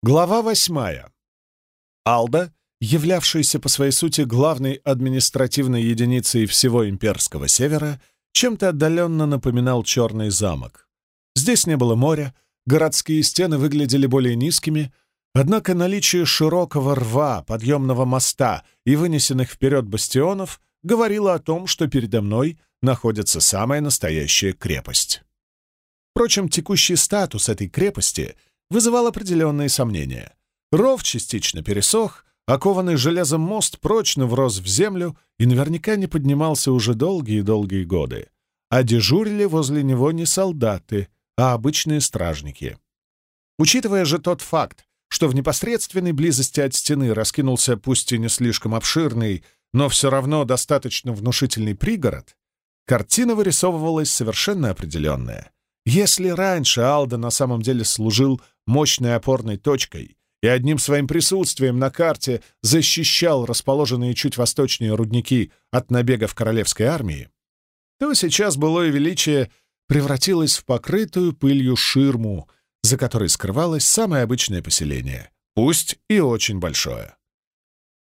Глава восьмая. Алда, являвшаяся по своей сути главной административной единицей всего имперского севера, чем-то отдаленно напоминал Черный замок. Здесь не было моря, городские стены выглядели более низкими, однако наличие широкого рва, подъемного моста и вынесенных вперед бастионов говорило о том, что передо мной находится самая настоящая крепость. Впрочем, текущий статус этой крепости — вызывал определенные сомнения. Ров частично пересох, окованный железом мост прочно врос в землю и наверняка не поднимался уже долгие-долгие годы. А дежурили возле него не солдаты, а обычные стражники. Учитывая же тот факт, что в непосредственной близости от стены раскинулся пусть и не слишком обширный, но все равно достаточно внушительный пригород, картина вырисовывалась совершенно определенная. Если раньше Алда на самом деле служил мощной опорной точкой и одним своим присутствием на карте защищал расположенные чуть восточнее рудники от набегов королевской армии, то сейчас былое величие превратилось в покрытую пылью ширму, за которой скрывалось самое обычное поселение, пусть и очень большое.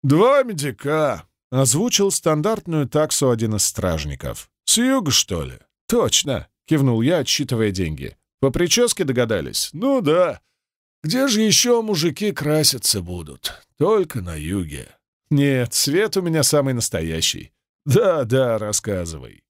«Два медика!» — озвучил стандартную таксу один из стражников. «С юга, что ли?» «Точно!» — кивнул я, отсчитывая деньги. «По прическе догадались?» «Ну да. Где же еще мужики краситься будут? Только на юге. Нет, цвет у меня самый настоящий. Да-да, рассказывай.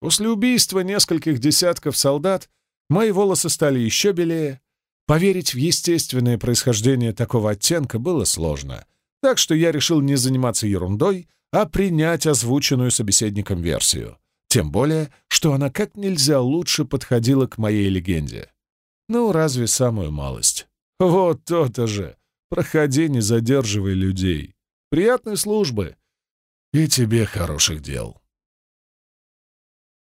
После убийства нескольких десятков солдат мои волосы стали еще белее. Поверить в естественное происхождение такого оттенка было сложно, так что я решил не заниматься ерундой, а принять озвученную собеседником версию. Тем более, что она как нельзя лучше подходила к моей легенде. Ну, разве самую малость? Вот то-то же. Проходи, не задерживай людей. Приятной службы. И тебе хороших дел.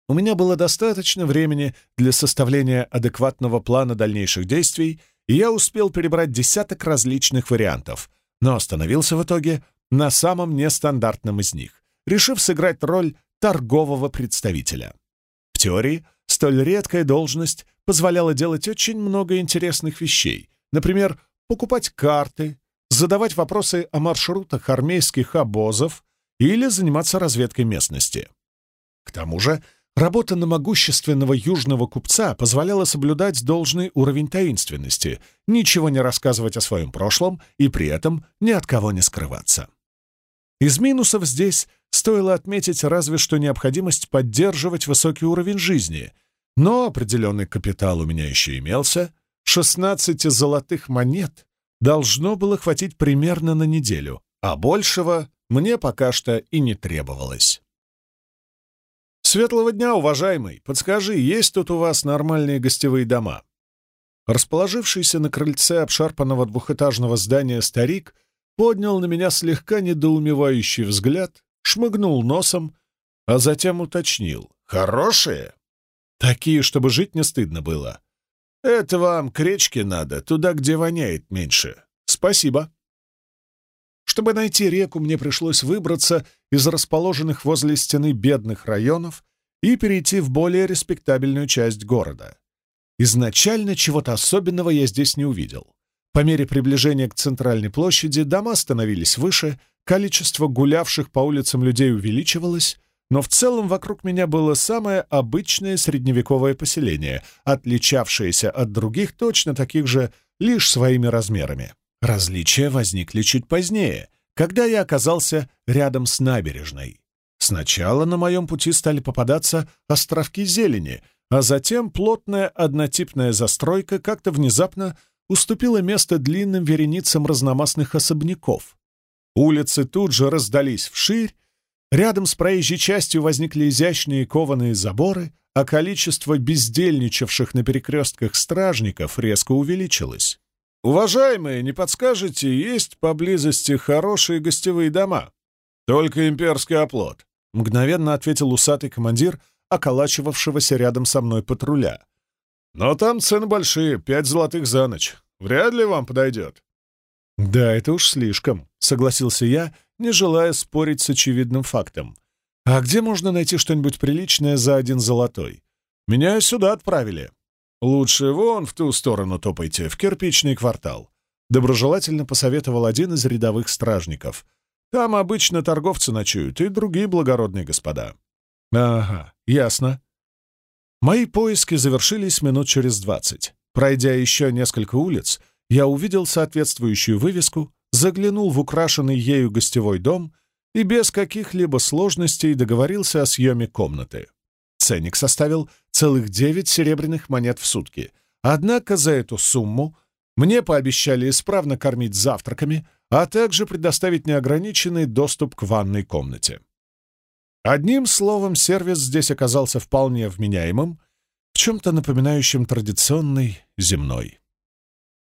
У меня было достаточно времени для составления адекватного плана дальнейших действий, и я успел перебрать десяток различных вариантов, но остановился в итоге на самом нестандартном из них, решив сыграть роль торгового представителя. В теории, столь редкая должность позволяла делать очень много интересных вещей. Например, покупать карты, задавать вопросы о маршрутах армейских обозов или заниматься разведкой местности. К тому же, работа на могущественного южного купца позволяла соблюдать должный уровень таинственности, ничего не рассказывать о своем прошлом и при этом ни от кого не скрываться. Из минусов здесь стоило отметить разве что необходимость поддерживать высокий уровень жизни — но определенный капитал у меня еще имелся. 16 золотых монет должно было хватить примерно на неделю, а большего мне пока что и не требовалось. «Светлого дня, уважаемый! Подскажи, есть тут у вас нормальные гостевые дома?» Расположившийся на крыльце обшарпанного двухэтажного здания старик поднял на меня слегка недоумевающий взгляд, шмыгнул носом, а затем уточнил. «Хорошие?» Такие, чтобы жить не стыдно было. Это вам к речке надо, туда, где воняет меньше. Спасибо. Чтобы найти реку, мне пришлось выбраться из расположенных возле стены бедных районов и перейти в более респектабельную часть города. Изначально чего-то особенного я здесь не увидел. По мере приближения к центральной площади дома становились выше, количество гулявших по улицам людей увеличивалось, но в целом вокруг меня было самое обычное средневековое поселение, отличавшееся от других точно таких же лишь своими размерами. Различия возникли чуть позднее, когда я оказался рядом с набережной. Сначала на моем пути стали попадаться островки зелени, а затем плотная однотипная застройка как-то внезапно уступила место длинным вереницам разномастных особняков. Улицы тут же раздались вширь, Рядом с проезжей частью возникли изящные кованые заборы, а количество бездельничавших на перекрестках стражников резко увеличилось. «Уважаемые, не подскажете, есть поблизости хорошие гостевые дома?» «Только имперский оплот», — мгновенно ответил усатый командир, околачивавшегося рядом со мной патруля. «Но там цены большие, пять золотых за ночь. Вряд ли вам подойдет». «Да, это уж слишком», — согласился я, не желая спорить с очевидным фактом. «А где можно найти что-нибудь приличное за один золотой? Меня сюда отправили». Лучше вон в ту сторону топайте, в кирпичный квартал. Доброжелательно посоветовал один из рядовых стражников. Там обычно торговцы ночуют и другие благородные господа. Ага, ясно. Мои поиски завершились минут через двадцать. Пройдя еще несколько улиц, я увидел соответствующую вывеску, заглянул в украшенный ею гостевой дом и без каких-либо сложностей договорился о съеме комнаты. Ценник составил целых девять серебряных монет в сутки. Однако за эту сумму мне пообещали исправно кормить завтраками, а также предоставить неограниченный доступ к ванной комнате. Одним словом, сервис здесь оказался вполне вменяемым, в чем-то напоминающим традиционный земной.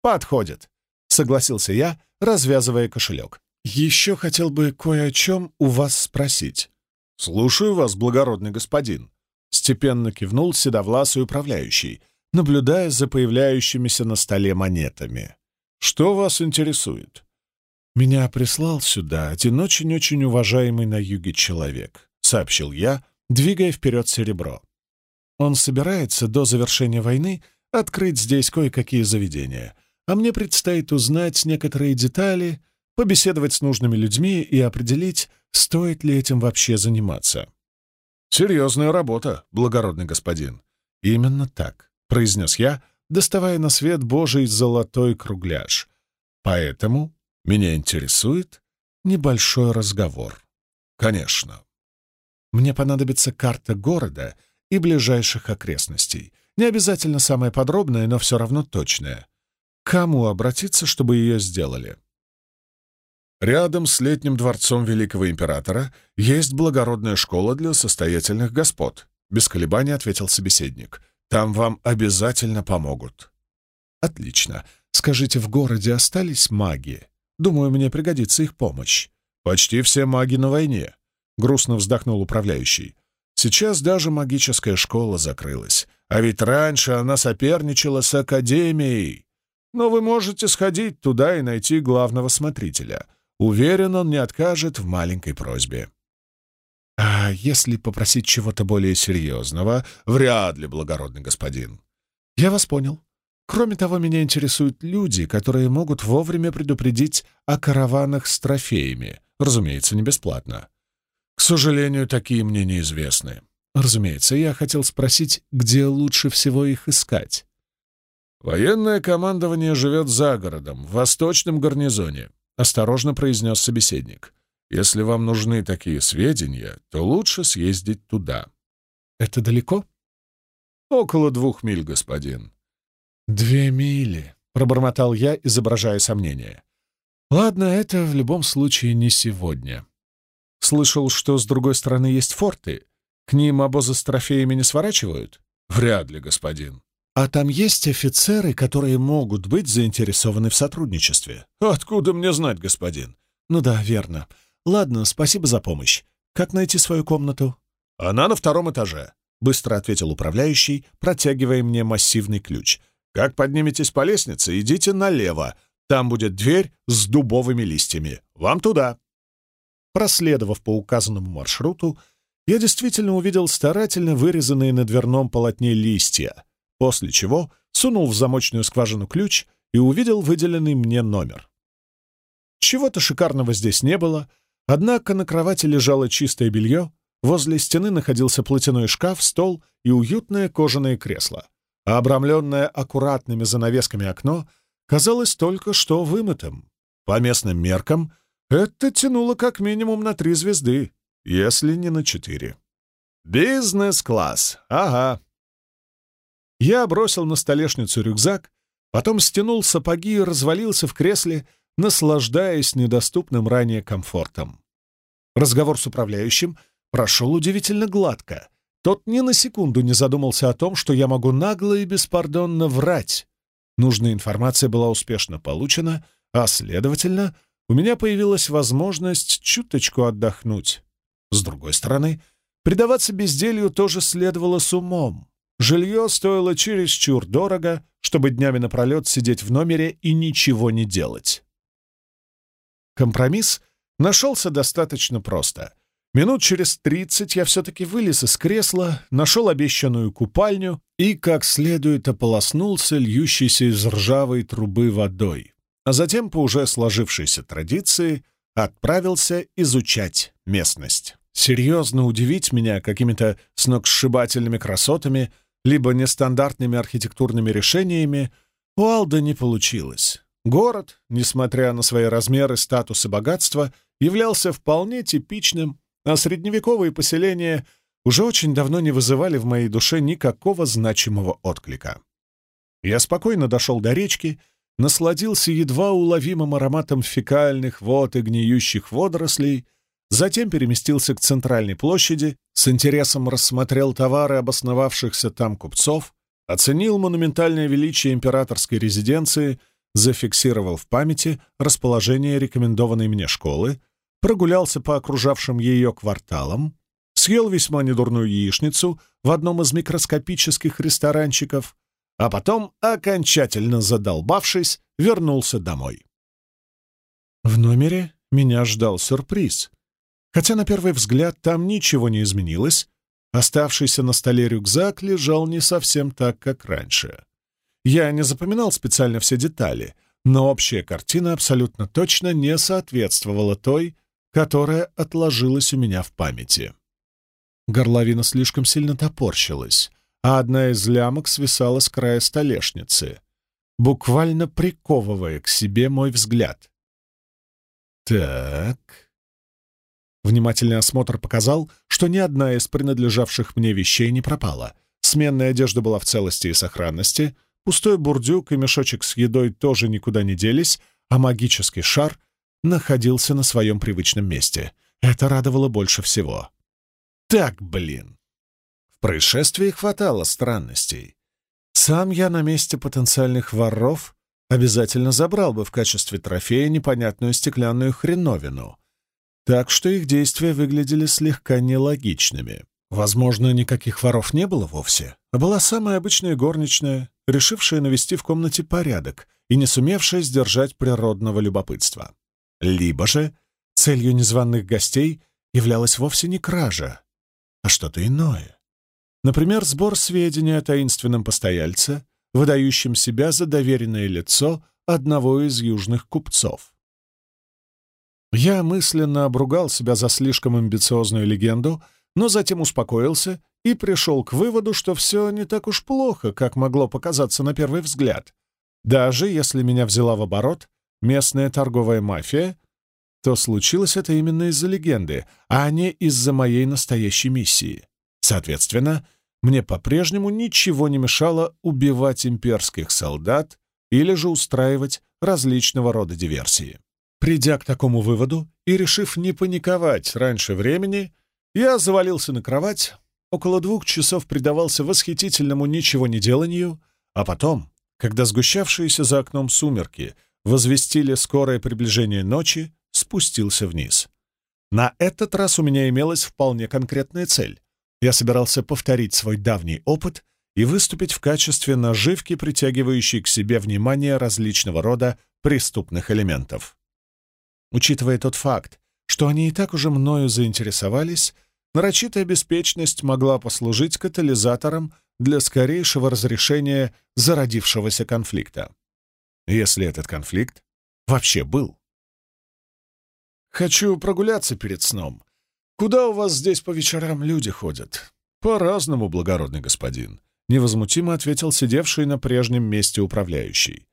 «Подходит», — согласился я, развязывая кошелек. «Еще хотел бы кое о чем у вас спросить». «Слушаю вас, благородный господин», — степенно кивнул седовласый управляющий, наблюдая за появляющимися на столе монетами. «Что вас интересует?» «Меня прислал сюда один очень-очень уважаемый на юге человек», — сообщил я, двигая вперед серебро. «Он собирается до завершения войны открыть здесь кое-какие заведения, а мне предстоит узнать некоторые детали, побеседовать с нужными людьми и определить, стоит ли этим вообще заниматься. «Серьезная работа, благородный господин». «Именно так», — произнес я, доставая на свет Божий золотой кругляш. «Поэтому меня интересует небольшой разговор». «Конечно». «Мне понадобится карта города и ближайших окрестностей. Не обязательно самая подробная, но все равно точная кому обратиться, чтобы ее сделали? Рядом с летним дворцом Великого Императора есть благородная школа для состоятельных господ, без колебаний ответил собеседник. Там вам обязательно помогут. Отлично. Скажите, в городе остались маги? Думаю, мне пригодится их помощь. Почти все маги на войне, грустно вздохнул управляющий. Сейчас даже магическая школа закрылась, а ведь раньше она соперничала с Академией. Но вы можете сходить туда и найти главного смотрителя. Уверен, он не откажет в маленькой просьбе. А если попросить чего-то более серьезного? Вряд ли, благородный господин. Я вас понял. Кроме того, меня интересуют люди, которые могут вовремя предупредить о караванах с трофеями. Разумеется, не бесплатно. К сожалению, такие мне неизвестны. Разумеется, я хотел спросить, где лучше всего их искать. «Военное командование живет за городом, в восточном гарнизоне», — осторожно произнес собеседник. «Если вам нужны такие сведения, то лучше съездить туда». «Это далеко?» «Около двух миль, господин». «Две мили», — пробормотал я, изображая сомнение. «Ладно, это в любом случае не сегодня. Слышал, что с другой стороны есть форты. К ним обозы с трофеями не сворачивают?» «Вряд ли, господин». А там есть офицеры, которые могут быть заинтересованы в сотрудничестве. Откуда мне знать, господин? Ну да, верно. Ладно, спасибо за помощь. Как найти свою комнату? Она на втором этаже, быстро ответил управляющий, протягивая мне массивный ключ. Как подниметесь по лестнице, идите налево. Там будет дверь с дубовыми листьями. Вам туда. Проследовав по указанному маршруту, я действительно увидел старательно вырезанные на дверном полотне листья — после чего сунул в замочную скважину ключ и увидел выделенный мне номер. Чего-то шикарного здесь не было, однако на кровати лежало чистое белье, возле стены находился платяной шкаф, стол и уютное кожаное кресло, а обрамленное аккуратными занавесками окно казалось только что вымытым. По местным меркам это тянуло как минимум на три звезды, если не на четыре. «Бизнес-класс, ага», я бросил на столешницу рюкзак, потом стянул сапоги и развалился в кресле, наслаждаясь недоступным ранее комфортом. Разговор с управляющим прошел удивительно гладко. Тот ни на секунду не задумался о том, что я могу нагло и беспардонно врать. Нужная информация была успешно получена, а, следовательно, у меня появилась возможность чуточку отдохнуть. С другой стороны, предаваться безделью тоже следовало с умом. Жилье стоило чересчур дорого, чтобы днями напролет сидеть в номере и ничего не делать. Компромисс нашелся достаточно просто. Минут через тридцать я все-таки вылез из кресла, нашел обещанную купальню и как следует ополоснулся льющейся из ржавой трубы водой, а затем, по уже сложившейся традиции, отправился изучать местность. Серьезно удивить меня какими-то сногсшибательными красотами либо нестандартными архитектурными решениями у Алда не получилось. Город, несмотря на свои размеры, статус и богатство, являлся вполне типичным, а средневековые поселения уже очень давно не вызывали в моей душе никакого значимого отклика. Я спокойно дошел до речки, насладился едва уловимым ароматом фекальных вод и гниющих водорослей, затем переместился к центральной площади, с интересом рассмотрел товары обосновавшихся там купцов, оценил монументальное величие императорской резиденции, зафиксировал в памяти расположение рекомендованной мне школы, прогулялся по окружавшим ее кварталам, съел весьма недурную яичницу в одном из микроскопических ресторанчиков, а потом, окончательно задолбавшись, вернулся домой. В номере меня ждал сюрприз. Хотя на первый взгляд там ничего не изменилось, Оставшийся на столе рюкзак лежал не совсем так, как раньше. Я не запоминал специально все детали, но общая картина абсолютно точно не соответствовала той, которая отложилась у меня в памяти. Горловина слишком сильно топорщилась, а одна из лямок свисала с края столешницы, буквально приковывая к себе мой взгляд. «Так...» Внимательный осмотр показал, что ни одна из принадлежавших мне вещей не пропала. Сменная одежда была в целости и сохранности, пустой бурдюк и мешочек с едой тоже никуда не делись, а магический шар находился на своем привычном месте. Это радовало больше всего. Так, блин! В происшествии хватало странностей. Сам я на месте потенциальных воров обязательно забрал бы в качестве трофея непонятную стеклянную хреновину — так что их действия выглядели слегка нелогичными. Возможно, никаких воров не было вовсе, а была самая обычная горничная, решившая навести в комнате порядок и не сумевшая сдержать природного любопытства. Либо же целью незваных гостей являлась вовсе не кража, а что-то иное. Например, сбор сведений о таинственном постояльце, выдающем себя за доверенное лицо одного из южных купцов. Я мысленно обругал себя за слишком амбициозную легенду, но затем успокоился и пришел к выводу, что все не так уж плохо, как могло показаться на первый взгляд. Даже если меня взяла в оборот местная торговая мафия, то случилось это именно из-за легенды, а не из-за моей настоящей миссии. Соответственно, мне по-прежнему ничего не мешало убивать имперских солдат или же устраивать различного рода диверсии. Придя к такому выводу и решив не паниковать раньше времени, я завалился на кровать, около двух часов предавался восхитительному ничего не деланию, а потом, когда сгущавшиеся за окном сумерки возвестили скорое приближение ночи, спустился вниз. На этот раз у меня имелась вполне конкретная цель. Я собирался повторить свой давний опыт и выступить в качестве наживки, притягивающей к себе внимание различного рода преступных элементов. Учитывая тот факт, что они и так уже мною заинтересовались, нарочитая беспечность могла послужить катализатором для скорейшего разрешения зародившегося конфликта. Если этот конфликт вообще был. «Хочу прогуляться перед сном. Куда у вас здесь по вечерам люди ходят?» «По-разному, благородный господин», — невозмутимо ответил сидевший на прежнем месте управляющий.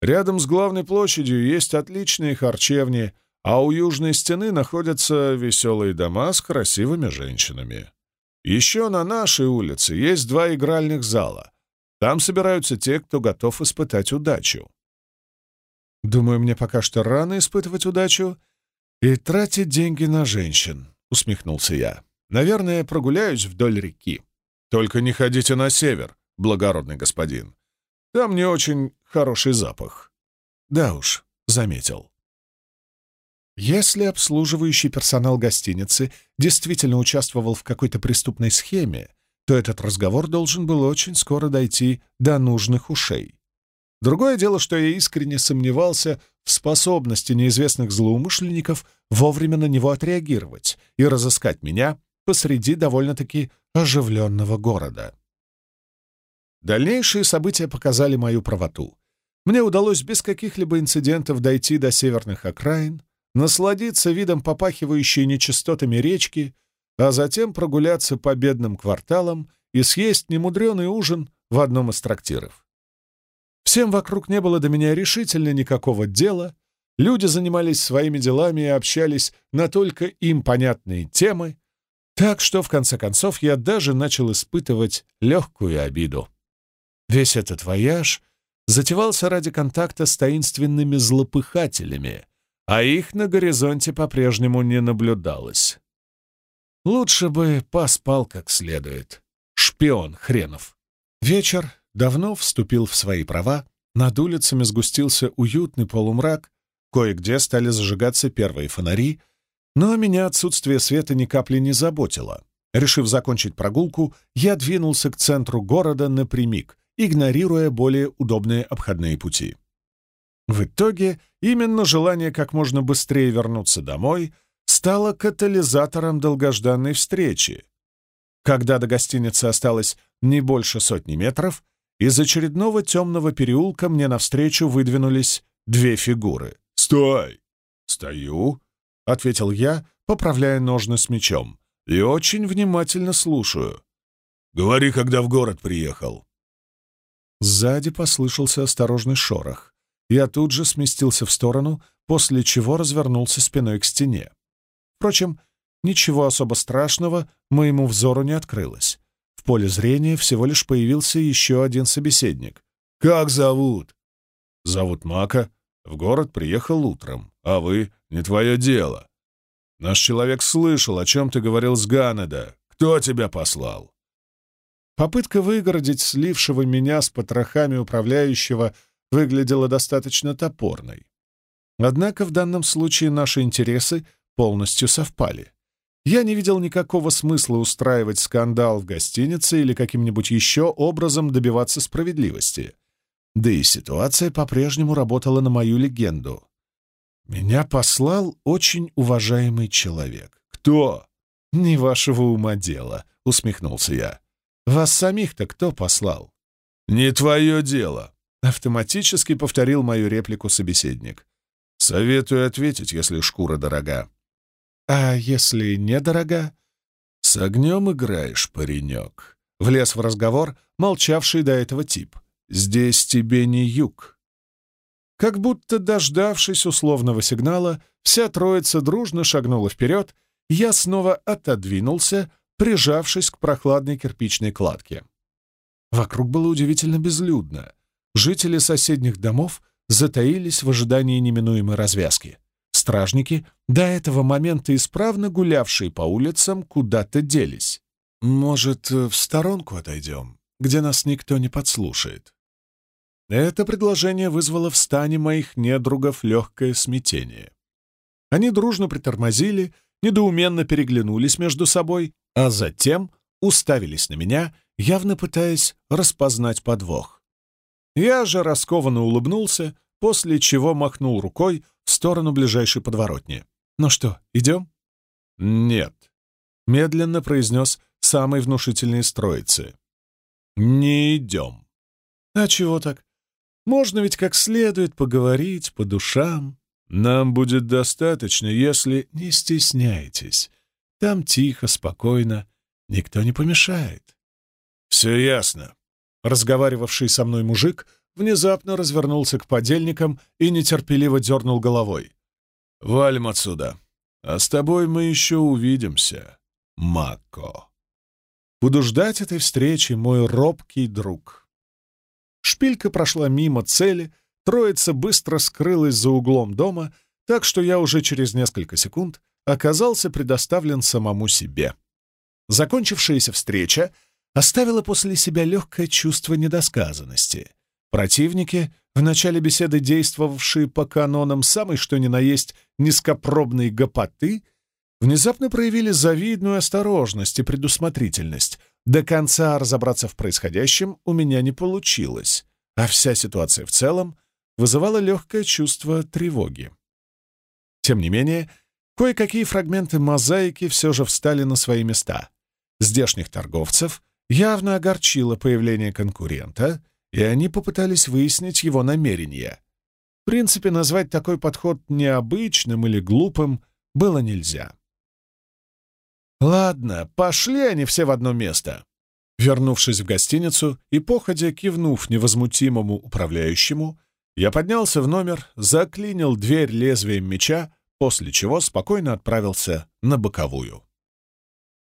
Рядом с главной площадью есть отличные харчевни, а у южной стены находятся веселые дома с красивыми женщинами. Еще на нашей улице есть два игральных зала. Там собираются те, кто готов испытать удачу. Думаю, мне пока что рано испытывать удачу и тратить деньги на женщин, — усмехнулся я. Наверное, прогуляюсь вдоль реки. Только не ходите на север, благородный господин. Там не очень хороший запах. Да уж, заметил. Если обслуживающий персонал гостиницы действительно участвовал в какой-то преступной схеме, то этот разговор должен был очень скоро дойти до нужных ушей. Другое дело, что я искренне сомневался в способности неизвестных злоумышленников вовремя на него отреагировать и разыскать меня посреди довольно-таки оживленного города. Дальнейшие события показали мою правоту. Мне удалось без каких-либо инцидентов дойти до северных окраин, насладиться видом попахивающей нечистотами речки, а затем прогуляться по бедным кварталам и съесть немудреный ужин в одном из трактиров. Всем вокруг не было до меня решительно никакого дела, люди занимались своими делами и общались на только им понятные темы, так что, в конце концов, я даже начал испытывать легкую обиду. Весь этот вояж затевался ради контакта с таинственными злопыхателями, а их на горизонте по-прежнему не наблюдалось. Лучше бы поспал как следует. Шпион хренов. Вечер давно вступил в свои права, над улицами сгустился уютный полумрак, кое-где стали зажигаться первые фонари, но меня отсутствие света ни капли не заботило. Решив закончить прогулку, я двинулся к центру города напрямик, игнорируя более удобные обходные пути. В итоге именно желание как можно быстрее вернуться домой стало катализатором долгожданной встречи. Когда до гостиницы осталось не больше сотни метров, из очередного темного переулка мне навстречу выдвинулись две фигуры. «Стой!» «Стою!» — ответил я, поправляя ножны с мечом. «И очень внимательно слушаю. Говори, когда в город приехал». Сзади послышался осторожный шорох. Я тут же сместился в сторону, после чего развернулся спиной к стене. Впрочем, ничего особо страшного моему взору не открылось. В поле зрения всего лишь появился еще один собеседник. «Как зовут?» «Зовут Мака. В город приехал утром. А вы? Не твое дело. Наш человек слышал, о чем ты говорил с Ганеда. Кто тебя послал?» Попытка выгородить слившего меня с потрохами управляющего выглядела достаточно топорной. Однако в данном случае наши интересы полностью совпали. Я не видел никакого смысла устраивать скандал в гостинице или каким-нибудь еще образом добиваться справедливости. Да и ситуация по-прежнему работала на мою легенду. Меня послал очень уважаемый человек. «Кто?» «Не вашего ума дело», — усмехнулся я. Вас самих-то кто послал?» «Не твое дело», — автоматически повторил мою реплику собеседник. «Советую ответить, если шкура дорога». «А если недорога?» «С огнем играешь, паренек», — влез в разговор молчавший до этого тип. «Здесь тебе не юг». Как будто дождавшись условного сигнала, вся троица дружно шагнула вперед, я снова отодвинулся, прижавшись к прохладной кирпичной кладке. Вокруг было удивительно безлюдно. Жители соседних домов затаились в ожидании неминуемой развязки. Стражники, до этого момента исправно гулявшие по улицам, куда-то делись. «Может, в сторонку отойдем, где нас никто не подслушает?» Это предложение вызвало в стане моих недругов легкое смятение. Они дружно притормозили, недоуменно переглянулись между собой, а затем уставились на меня, явно пытаясь распознать подвох. Я же раскованно улыбнулся, после чего махнул рукой в сторону ближайшей подворотни. «Ну что, идем?» «Нет», — медленно произнес самый внушительный из. «Не идем». «А чего так? Можно ведь как следует поговорить по душам. Нам будет достаточно, если не стесняйтесь. Там тихо, спокойно, никто не помешает. «Все ясно». Разговаривавший со мной мужик внезапно развернулся к подельникам и нетерпеливо дернул головой. «Валим отсюда. А с тобой мы еще увидимся, Мако». Буду ждать этой встречи, мой робкий друг. Шпилька прошла мимо цели, троица быстро скрылась за углом дома, так что я уже через несколько секунд оказался предоставлен самому себе. Закончившаяся встреча оставила после себя легкое чувство недосказанности. Противники, в начале беседы действовавшие по канонам самой что ни на есть низкопробной гопоты, внезапно проявили завидную осторожность и предусмотрительность. До конца разобраться в происходящем у меня не получилось, а вся ситуация в целом вызывало легкое чувство тревоги. Тем не менее, кое-какие фрагменты мозаики все же встали на свои места. Здешних торговцев явно огорчило появление конкурента, и они попытались выяснить его намерения. В принципе, назвать такой подход необычным или глупым было нельзя. «Ладно, пошли они все в одно место», Вернувшись в гостиницу и походя кивнув невозмутимому управляющему, я поднялся в номер, заклинил дверь лезвием меча, после чего спокойно отправился на боковую.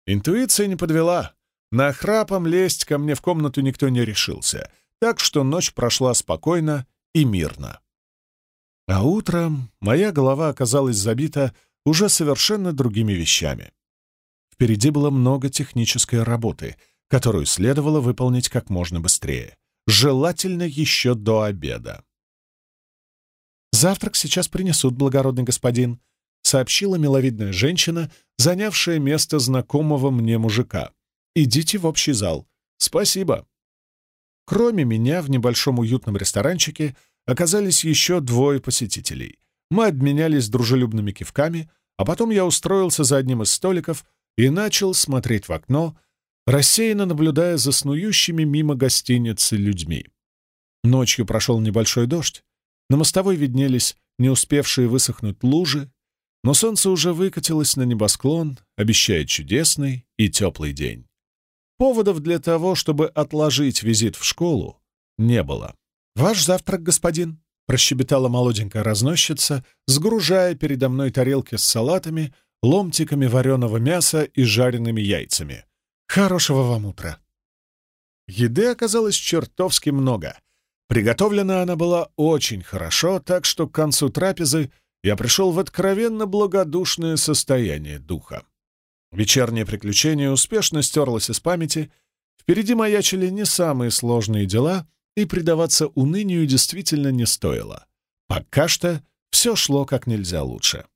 Интуиция не подвела. На храпом лезть ко мне в комнату никто не решился, так что ночь прошла спокойно и мирно. А утром моя голова оказалась забита уже совершенно другими вещами. Впереди было много технической работы — которую следовало выполнить как можно быстрее, желательно еще до обеда. «Завтрак сейчас принесут, благородный господин», — сообщила миловидная женщина, занявшая место знакомого мне мужика. «Идите в общий зал. Спасибо». Кроме меня в небольшом уютном ресторанчике оказались еще двое посетителей. Мы обменялись дружелюбными кивками, а потом я устроился за одним из столиков и начал смотреть в окно, рассеянно наблюдая за снующими мимо гостиницы людьми. Ночью прошел небольшой дождь, на мостовой виднелись не успевшие высохнуть лужи, но солнце уже выкатилось на небосклон, обещая чудесный и теплый день. Поводов для того, чтобы отложить визит в школу, не было. «Ваш завтрак, господин», — прощебетала молоденькая разносчица, сгружая передо мной тарелки с салатами, ломтиками вареного мяса и жареными яйцами — Хорошего вам утра. Еды оказалось чертовски много. Приготовлена она была очень хорошо, так что к концу трапезы я пришел в откровенно благодушное состояние духа. Вечернее приключение успешно стерлось из памяти, впереди маячили не самые сложные дела, и предаваться унынию действительно не стоило. Пока что все шло как нельзя лучше.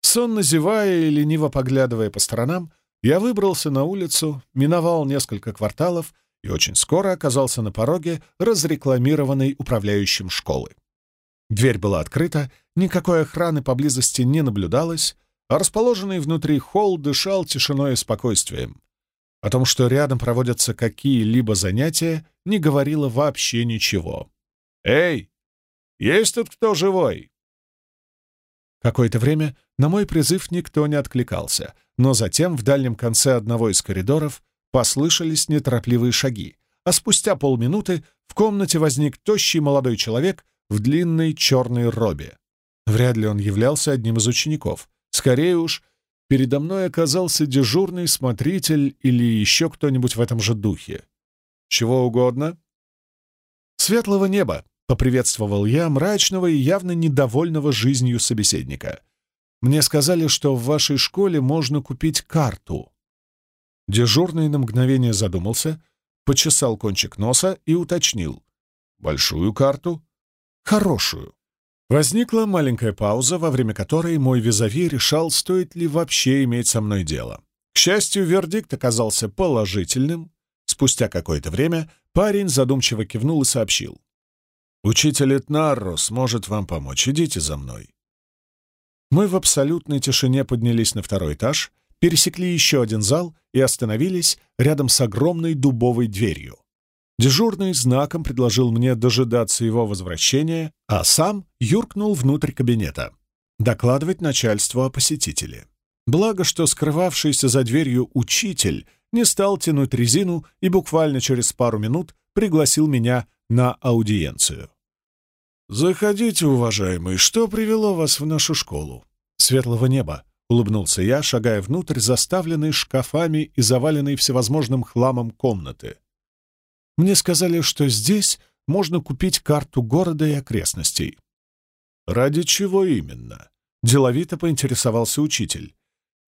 Сонно зевая и лениво поглядывая по сторонам, я выбрался на улицу, миновал несколько кварталов и очень скоро оказался на пороге разрекламированной управляющим школы. Дверь была открыта, никакой охраны поблизости не наблюдалось, а расположенный внутри холл дышал тишиной и спокойствием. О том, что рядом проводятся какие-либо занятия, не говорило вообще ничего. «Эй, есть тут кто живой?» Какое-то время на мой призыв никто не откликался, но затем в дальнем конце одного из коридоров послышались неторопливые шаги, а спустя полминуты в комнате возник тощий молодой человек в длинной черной робе. Вряд ли он являлся одним из учеников. Скорее уж, передо мной оказался дежурный смотритель или еще кто-нибудь в этом же духе. Чего угодно? «Светлого неба!» — поприветствовал я мрачного и явно недовольного жизнью собеседника — мне сказали, что в вашей школе можно купить карту». Дежурный на мгновение задумался, почесал кончик носа и уточнил. «Большую карту?» «Хорошую». Возникла маленькая пауза, во время которой мой визави решал, стоит ли вообще иметь со мной дело. К счастью, вердикт оказался положительным. Спустя какое-то время парень задумчиво кивнул и сообщил. «Учитель Этнарро сможет вам помочь. Идите за мной». Мы в абсолютной тишине поднялись на второй этаж, пересекли еще один зал и остановились рядом с огромной дубовой дверью. Дежурный знаком предложил мне дожидаться его возвращения, а сам юркнул внутрь кабинета. Докладывать начальству о посетителе. Благо, что скрывавшийся за дверью учитель не стал тянуть резину и буквально через пару минут пригласил меня на аудиенцию. «Заходите, уважаемый, что привело вас в нашу школу?» «Светлого неба», — улыбнулся я, шагая внутрь заставленной шкафами и заваленной всевозможным хламом комнаты. «Мне сказали, что здесь можно купить карту города и окрестностей». «Ради чего именно?» — деловито поинтересовался учитель.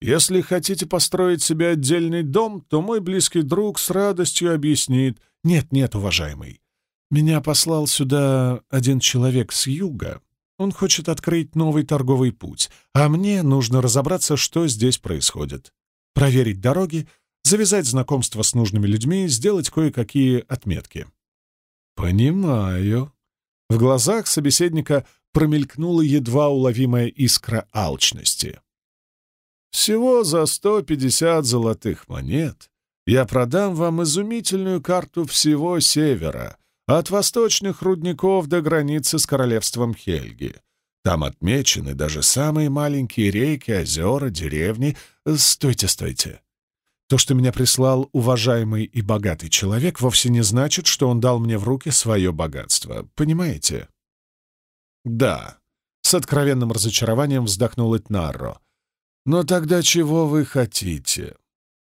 «Если хотите построить себе отдельный дом, то мой близкий друг с радостью объяснит. Нет, нет, уважаемый, меня послал сюда один человек с юга. Он хочет открыть новый торговый путь, а мне нужно разобраться, что здесь происходит. Проверить дороги, завязать знакомство с нужными людьми, сделать кое-какие отметки. «Понимаю», В глазах собеседника промелькнула едва уловимая искра алчности. «Всего за сто пятьдесят золотых монет я продам вам изумительную карту всего Севера, от восточных рудников до границы с королевством Хельги. Там отмечены даже самые маленькие реки, озера, деревни. Стойте, стойте. То, что меня прислал уважаемый и богатый человек, вовсе не значит, что он дал мне в руки свое богатство. Понимаете? Да. С откровенным разочарованием вздохнул Этнарро. Но тогда чего вы хотите?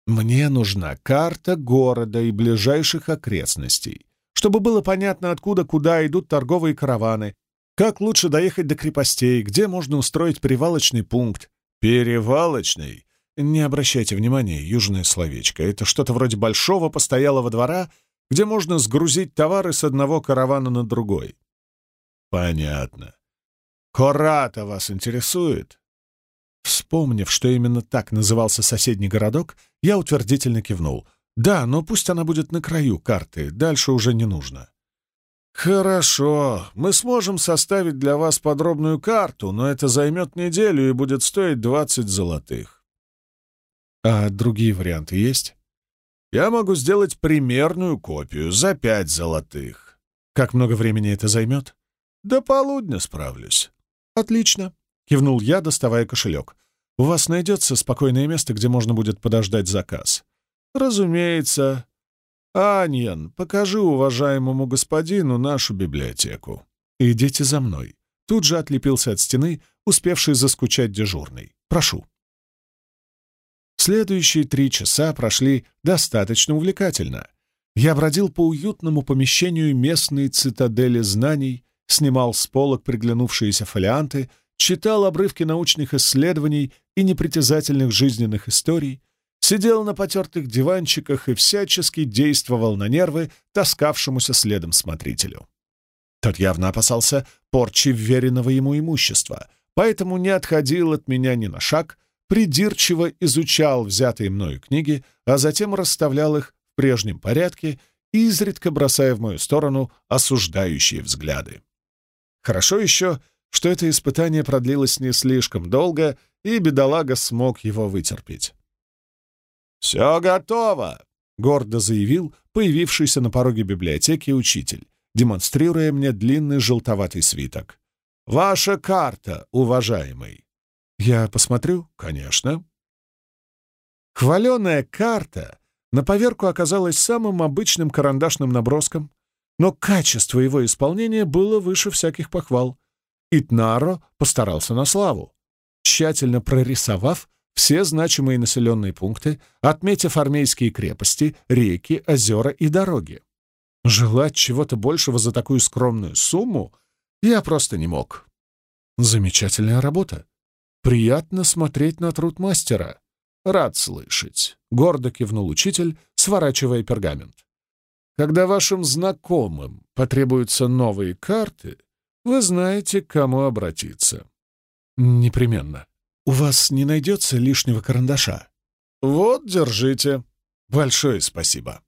Мне нужна карта города и ближайших окрестностей, чтобы было понятно, откуда куда идут торговые караваны, как лучше доехать до крепостей, где можно устроить перевалочный пункт. Перевалочный? Не обращайте внимания, южное словечко. Это что-то вроде большого постоялого двора, где можно сгрузить товары с одного каравана на другой. Понятно. Кората вас интересует? Вспомнив, что именно так назывался соседний городок, я утвердительно кивнул. Да, но пусть она будет на краю карты, дальше уже не нужно. «Хорошо, мы сможем составить для вас подробную карту, но это займет неделю и будет стоить двадцать золотых. А другие варианты есть? Я могу сделать примерную копию за пять золотых. Как много времени это займет? До полудня справлюсь. Отлично, кивнул я, доставая кошелек. У вас найдется спокойное место, где можно будет подождать заказ? Разумеется. Аньян, покажи уважаемому господину нашу библиотеку. Идите за мной. Тут же отлепился от стены, успевший заскучать дежурный. Прошу. Следующие три часа прошли достаточно увлекательно. Я бродил по уютному помещению местной цитадели знаний, снимал с полок приглянувшиеся фолианты, читал обрывки научных исследований и непритязательных жизненных историй, сидел на потертых диванчиках и всячески действовал на нервы таскавшемуся следом смотрителю. Тот явно опасался порчи вверенного ему имущества, поэтому не отходил от меня ни на шаг, придирчиво изучал взятые мною книги, а затем расставлял их в прежнем порядке, изредка бросая в мою сторону осуждающие взгляды. Хорошо еще, что это испытание продлилось не слишком долго, и бедолага смог его вытерпеть. «Все готово!» — гордо заявил появившийся на пороге библиотеки учитель, демонстрируя мне длинный желтоватый свиток. «Ваша карта, уважаемый!» Я посмотрю? Конечно. Хваленая карта на поверку оказалась самым обычным карандашным наброском, но качество его исполнения было выше всяких похвал. Итнаро постарался на славу, тщательно прорисовав все значимые населенные пункты, отметив армейские крепости, реки, озера и дороги. Желать чего-то большего за такую скромную сумму я просто не мог. Замечательная работа. Приятно смотреть на труд мастера. Рад слышать. Гордо кивнул учитель, сворачивая пергамент. Когда вашим знакомым потребуются новые карты, вы знаете, к кому обратиться. Непременно. У вас не найдется лишнего карандаша? Вот, держите. Большое спасибо.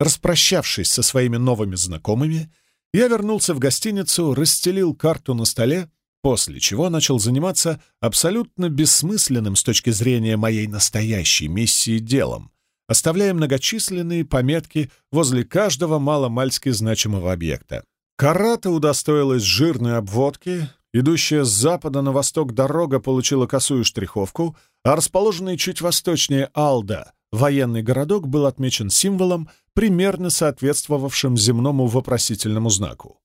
Распрощавшись со своими новыми знакомыми, я вернулся в гостиницу, расстелил карту на столе после чего начал заниматься абсолютно бессмысленным с точки зрения моей настоящей миссии делом, оставляя многочисленные пометки возле каждого маломальски значимого объекта. Карата удостоилась жирной обводки, идущая с запада на восток дорога получила косую штриховку, а расположенный чуть восточнее Алда военный городок был отмечен символом, примерно соответствовавшим земному вопросительному знаку.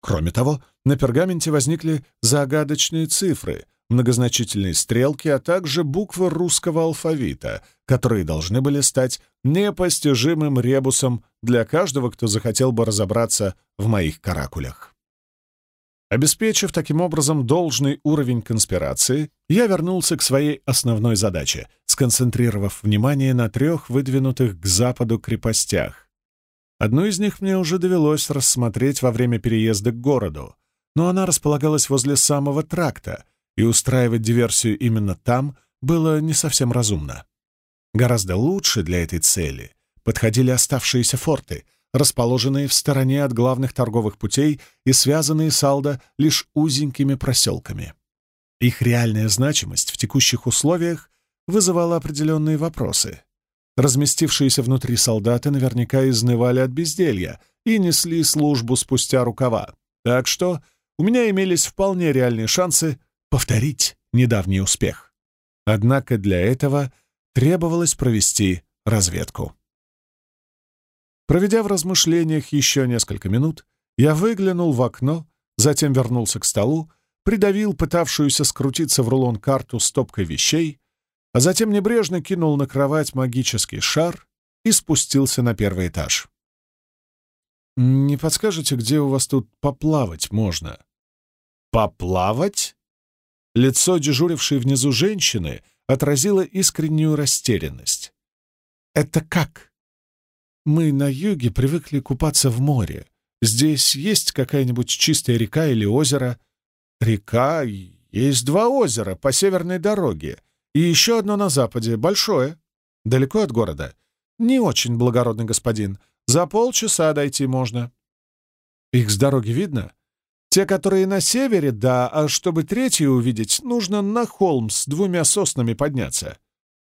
Кроме того, на пергаменте возникли загадочные цифры, многозначительные стрелки, а также буквы русского алфавита, которые должны были стать непостижимым ребусом для каждого, кто захотел бы разобраться в моих каракулях. Обеспечив таким образом должный уровень конспирации, я вернулся к своей основной задаче, сконцентрировав внимание на трех выдвинутых к западу крепостях, Одну из них мне уже довелось рассмотреть во время переезда к городу, но она располагалась возле самого тракта, и устраивать диверсию именно там было не совсем разумно. Гораздо лучше для этой цели подходили оставшиеся форты, расположенные в стороне от главных торговых путей и связанные с Алдо лишь узенькими проселками. Их реальная значимость в текущих условиях вызывала определенные вопросы. Разместившиеся внутри солдаты наверняка изнывали от безделья и несли службу спустя рукава, так что у меня имелись вполне реальные шансы повторить недавний успех. Однако для этого требовалось провести разведку. Проведя в размышлениях еще несколько минут, я выглянул в окно, затем вернулся к столу, придавил пытавшуюся скрутиться в рулон карту стопкой вещей, а затем небрежно кинул на кровать магический шар и спустился на первый этаж. «Не подскажете, где у вас тут поплавать можно?» «Поплавать?» Лицо дежурившей внизу женщины отразило искреннюю растерянность. «Это как?» «Мы на юге привыкли купаться в море. Здесь есть какая-нибудь чистая река или озеро?» «Река? Есть два озера по северной дороге. И еще одно на западе, большое. Далеко от города. Не очень благородный господин. За полчаса дойти можно». «Их с дороги видно?» Те, которые на севере, да, а чтобы третью увидеть, нужно на холм с двумя соснами подняться.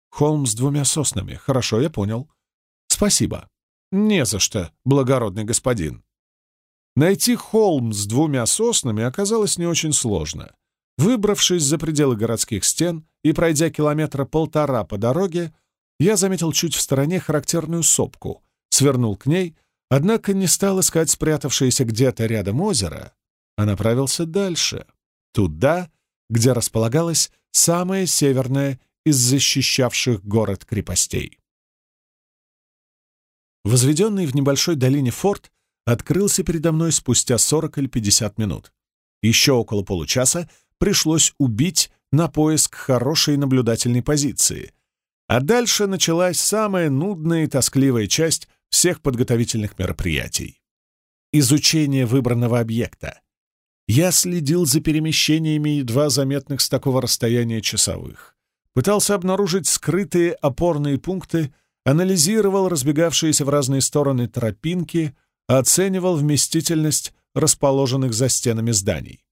Холм с двумя соснами. Хорошо, я понял. Спасибо. Не за что, благородный господин. Найти холм с двумя соснами оказалось не очень сложно. Выбравшись за пределы городских стен и пройдя километра полтора по дороге, я заметил чуть в стороне характерную сопку, свернул к ней, однако не стал искать спрятавшееся где-то рядом озеро, а направился дальше, туда, где располагалась самая северная из защищавших город крепостей. Возведенный в небольшой долине форт открылся передо мной спустя 40 или 50 минут. Еще около получаса пришлось убить на поиск хорошей наблюдательной позиции, а дальше началась самая нудная и тоскливая часть всех подготовительных мероприятий. Изучение выбранного объекта, я следил за перемещениями едва заметных с такого расстояния часовых. Пытался обнаружить скрытые опорные пункты, анализировал разбегавшиеся в разные стороны тропинки, оценивал вместительность расположенных за стенами зданий.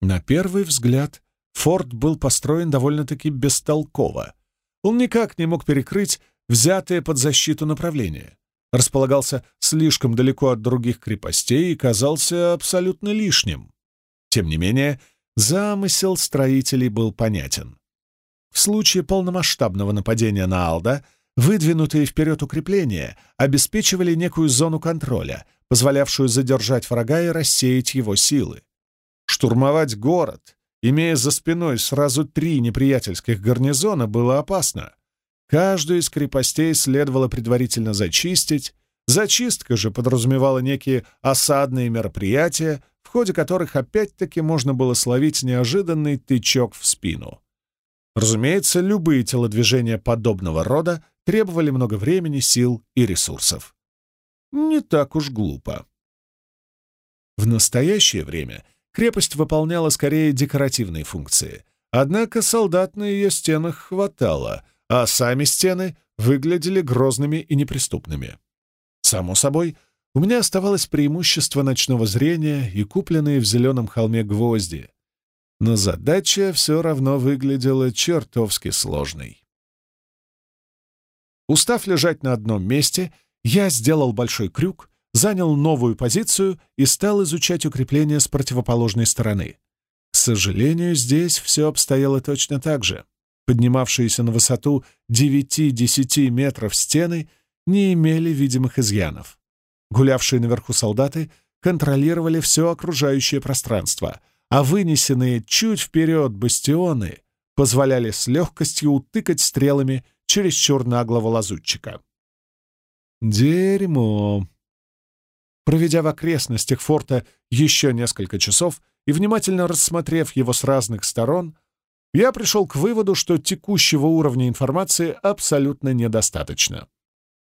На первый взгляд форт был построен довольно-таки бестолково. Он никак не мог перекрыть взятое под защиту направление располагался слишком далеко от других крепостей и казался абсолютно лишним. Тем не менее, замысел строителей был понятен. В случае полномасштабного нападения на Алда выдвинутые вперед укрепления обеспечивали некую зону контроля, позволявшую задержать врага и рассеять его силы. Штурмовать город, имея за спиной сразу три неприятельских гарнизона, было опасно. Каждую из крепостей следовало предварительно зачистить, зачистка же подразумевала некие осадные мероприятия, в ходе которых опять-таки можно было словить неожиданный тычок в спину. Разумеется, любые телодвижения подобного рода требовали много времени, сил и ресурсов. Не так уж глупо. В настоящее время крепость выполняла скорее декоративные функции, однако солдат на ее стенах хватало — а сами стены выглядели грозными и неприступными. Само собой, у меня оставалось преимущество ночного зрения и купленные в зеленом холме гвозди, но задача все равно выглядела чертовски сложной. Устав лежать на одном месте, я сделал большой крюк, занял новую позицию и стал изучать укрепления с противоположной стороны. К сожалению, здесь все обстояло точно так же поднимавшиеся на высоту 9-10 метров стены, не имели видимых изъянов. Гулявшие наверху солдаты контролировали все окружающее пространство, а вынесенные чуть вперед бастионы позволяли с легкостью утыкать стрелами чересчур наглого лазутчика. Дерьмо. Проведя в окрестностях форта еще несколько часов и внимательно рассмотрев его с разных сторон, я пришел к выводу, что текущего уровня информации абсолютно недостаточно.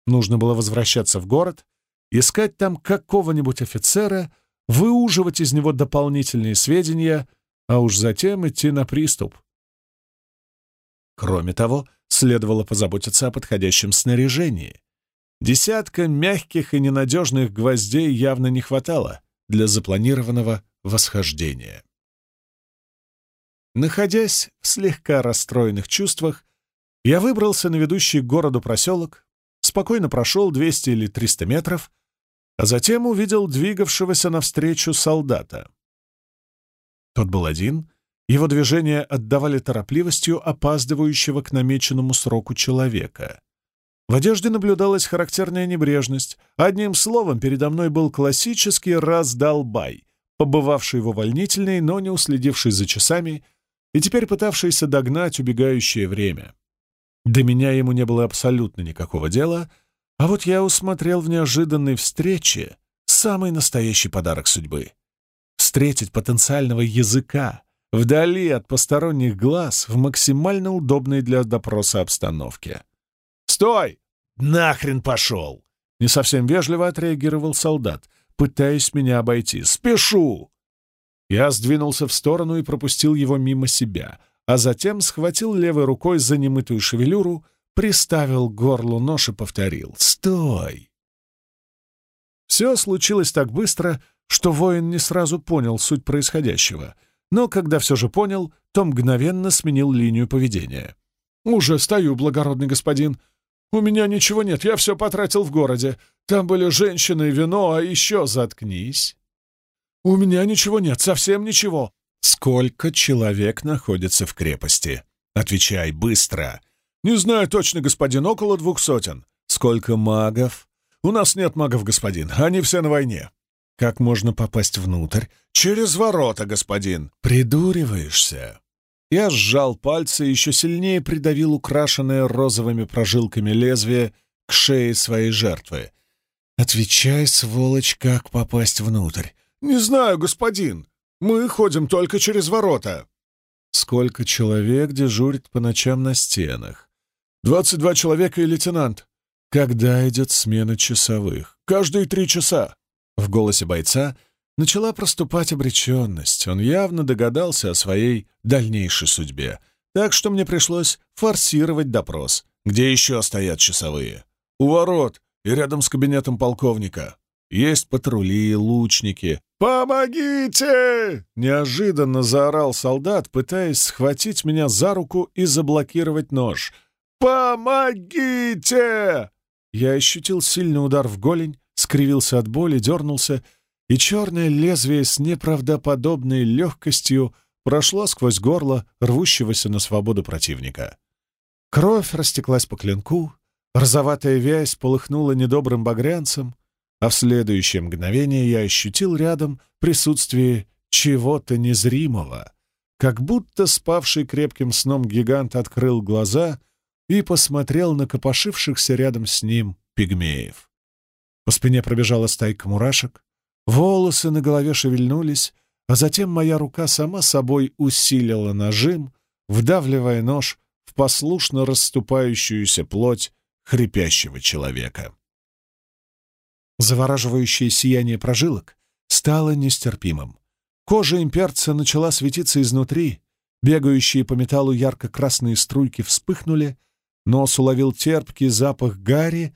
Нужно было возвращаться в город, искать там какого-нибудь офицера, выуживать из него дополнительные сведения, а уж затем идти на приступ. Кроме того, следовало позаботиться о подходящем снаряжении. Десятка мягких и ненадежных гвоздей явно не хватало для запланированного восхождения. Находясь в слегка расстроенных чувствах, я выбрался на ведущий к городу проселок, спокойно прошел 200 или 300 метров, а затем увидел двигавшегося навстречу солдата. Тот был один, его движения отдавали торопливостью опаздывающего к намеченному сроку человека. В одежде наблюдалась характерная небрежность. Одним словом, передо мной был классический раздолбай, побывавший в увольнительной, но не уследивший за часами и теперь пытавшийся догнать убегающее время. До меня ему не было абсолютно никакого дела, а вот я усмотрел в неожиданной встрече самый настоящий подарок судьбы. Встретить потенциального языка, вдали от посторонних глаз, в максимально удобной для допроса обстановке. «Стой! Нахрен пошел!» Не совсем вежливо отреагировал солдат, пытаясь меня обойти. «Спешу!» Я сдвинулся в сторону и пропустил его мимо себя, а затем схватил левой рукой за немытую шевелюру, приставил к горлу нож и повторил «Стой!». Все случилось так быстро, что воин не сразу понял суть происходящего — но когда все же понял, то мгновенно сменил линию поведения. «Уже стою, благородный господин. У меня ничего нет, я все потратил в городе. Там были женщины и вино, а еще заткнись». «У меня ничего нет, совсем ничего». «Сколько человек находится в крепости?» «Отвечай быстро». «Не знаю точно, господин, около двух сотен». «Сколько магов?» «У нас нет магов, господин, они все на войне». Как можно попасть внутрь? Через ворота, господин. Придуриваешься. Я сжал пальцы и еще сильнее придавил украшенное розовыми прожилками лезвие к шее своей жертвы. «Отвечай, сволочь, как попасть внутрь?» «Не знаю, господин. Мы ходим только через ворота». «Сколько человек дежурит по ночам на стенах?» «Двадцать два человека и лейтенант». «Когда идет смена часовых?» «Каждые три часа». В голосе бойца начала проступать обреченность. Он явно догадался о своей дальнейшей судьбе. Так что мне пришлось форсировать допрос. Где еще стоят часовые? У ворот и рядом с кабинетом полковника. Есть патрули, лучники. «Помогите!» — неожиданно заорал солдат, пытаясь схватить меня за руку и заблокировать нож. «Помогите!» Я ощутил сильный удар в голень, скривился от боли, дернулся, и черное лезвие с неправдоподобной легкостью прошло сквозь горло рвущегося на свободу противника. Кровь растеклась по клинку, розоватая вязь полыхнула недобрым багрянцем, а в следующее мгновение я ощутил рядом присутствие чего-то незримого, как будто спавший крепким сном гигант открыл глаза и посмотрел на копошившихся рядом с ним пигмеев. По спине пробежала стайка мурашек, волосы на голове шевельнулись, а затем моя рука сама собой усилила нажим, вдавливая нож в послушно расступающуюся плоть хрипящего человека. Завораживающее сияние прожилок стало нестерпимым. Кожа имперца начала светиться изнутри, бегающие по металлу ярко-красные струйки вспыхнули, нос уловил терпкий запах гари,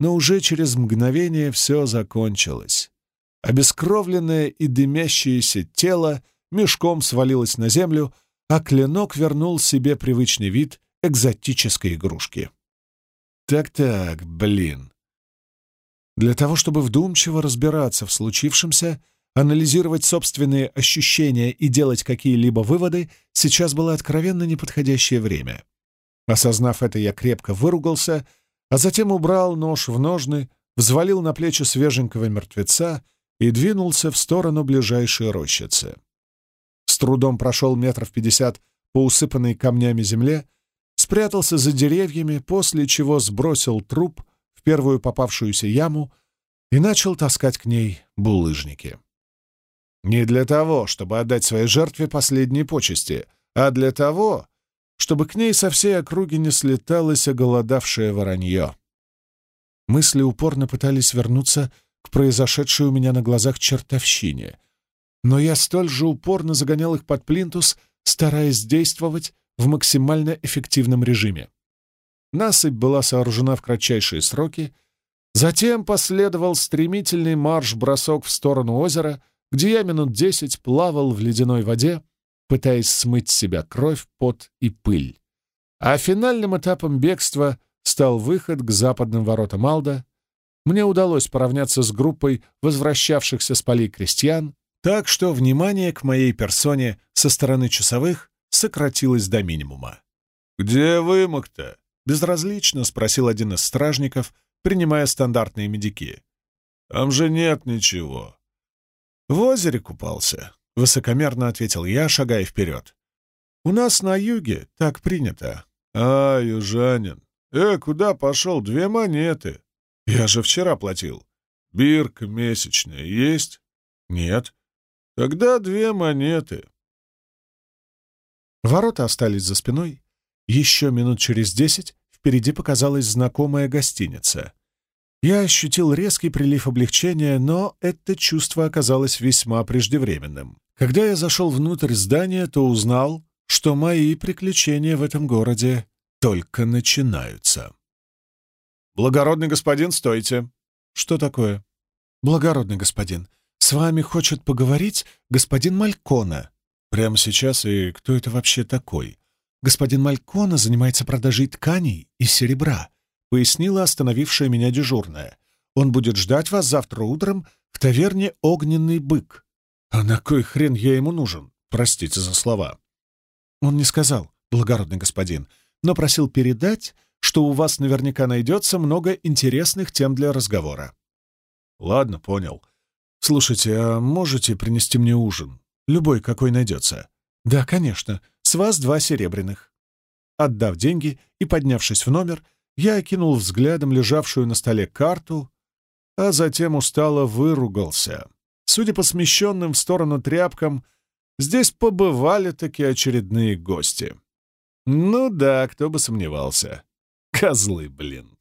но уже через мгновение все закончилось. Обескровленное и дымящееся тело мешком свалилось на землю, а клинок вернул себе привычный вид экзотической игрушки. Так-так, блин. Для того, чтобы вдумчиво разбираться в случившемся, анализировать собственные ощущения и делать какие-либо выводы, сейчас было откровенно неподходящее время. Осознав это, я крепко выругался — а затем убрал нож в ножны, взвалил на плечи свеженького мертвеца и двинулся в сторону ближайшей рощицы. С трудом прошел метров пятьдесят по усыпанной камнями земле, спрятался за деревьями, после чего сбросил труп в первую попавшуюся яму и начал таскать к ней булыжники. Не для того, чтобы отдать своей жертве последние почести, а для того, чтобы к ней со всей округи не слеталось оголодавшее воронье. Мысли упорно пытались вернуться к произошедшей у меня на глазах чертовщине, но я столь же упорно загонял их под плинтус, стараясь действовать в максимально эффективном режиме. Насыпь была сооружена в кратчайшие сроки, Затем последовал стремительный марш-бросок в сторону озера, где я минут десять плавал в ледяной воде, пытаясь смыть с себя кровь, пот и пыль. А финальным этапом бегства стал выход к западным воротам Алда. Мне удалось поравняться с группой возвращавшихся с полей крестьян, так что внимание к моей персоне со стороны часовых сократилось до минимума. «Где вымок-то?» — безразлично спросил один из стражников, принимая стандартные медики. «Там же нет ничего». «В озере купался», — высокомерно ответил я, шагая вперед. «У нас на юге так принято». «А, южанин, э, куда пошел? Две монеты. Я же вчера платил. Бирка месячная есть?» «Нет». «Тогда две монеты». Ворота остались за спиной. Еще минут через десять впереди показалась знакомая гостиница. Я ощутил резкий прилив облегчения, но это чувство оказалось весьма преждевременным. Когда я зашел внутрь здания, то узнал, что мои приключения в этом городе только начинаются. «Благородный господин, стойте!» «Что такое?» «Благородный господин, с вами хочет поговорить господин Малькона». «Прямо сейчас? И кто это вообще такой?» господин Малькона занимается продажей тканей и серебра», — пояснила остановившая меня дежурная. «Он будет ждать вас завтра утром в таверне «Огненный бык». А на кой хрен я ему нужен? Простите за слова. Он не сказал, благородный господин, но просил передать, что у вас наверняка найдется много интересных тем для разговора. Ладно, понял. Слушайте, а можете принести мне ужин? Любой, какой найдется. Да, конечно. С вас два серебряных». Отдав деньги и поднявшись в номер, я окинул взглядом лежавшую на столе карту, а затем устало выругался. Судя по смещенным в сторону тряпкам, здесь побывали такие очередные гости. Ну да, кто бы сомневался. Козлы, блин.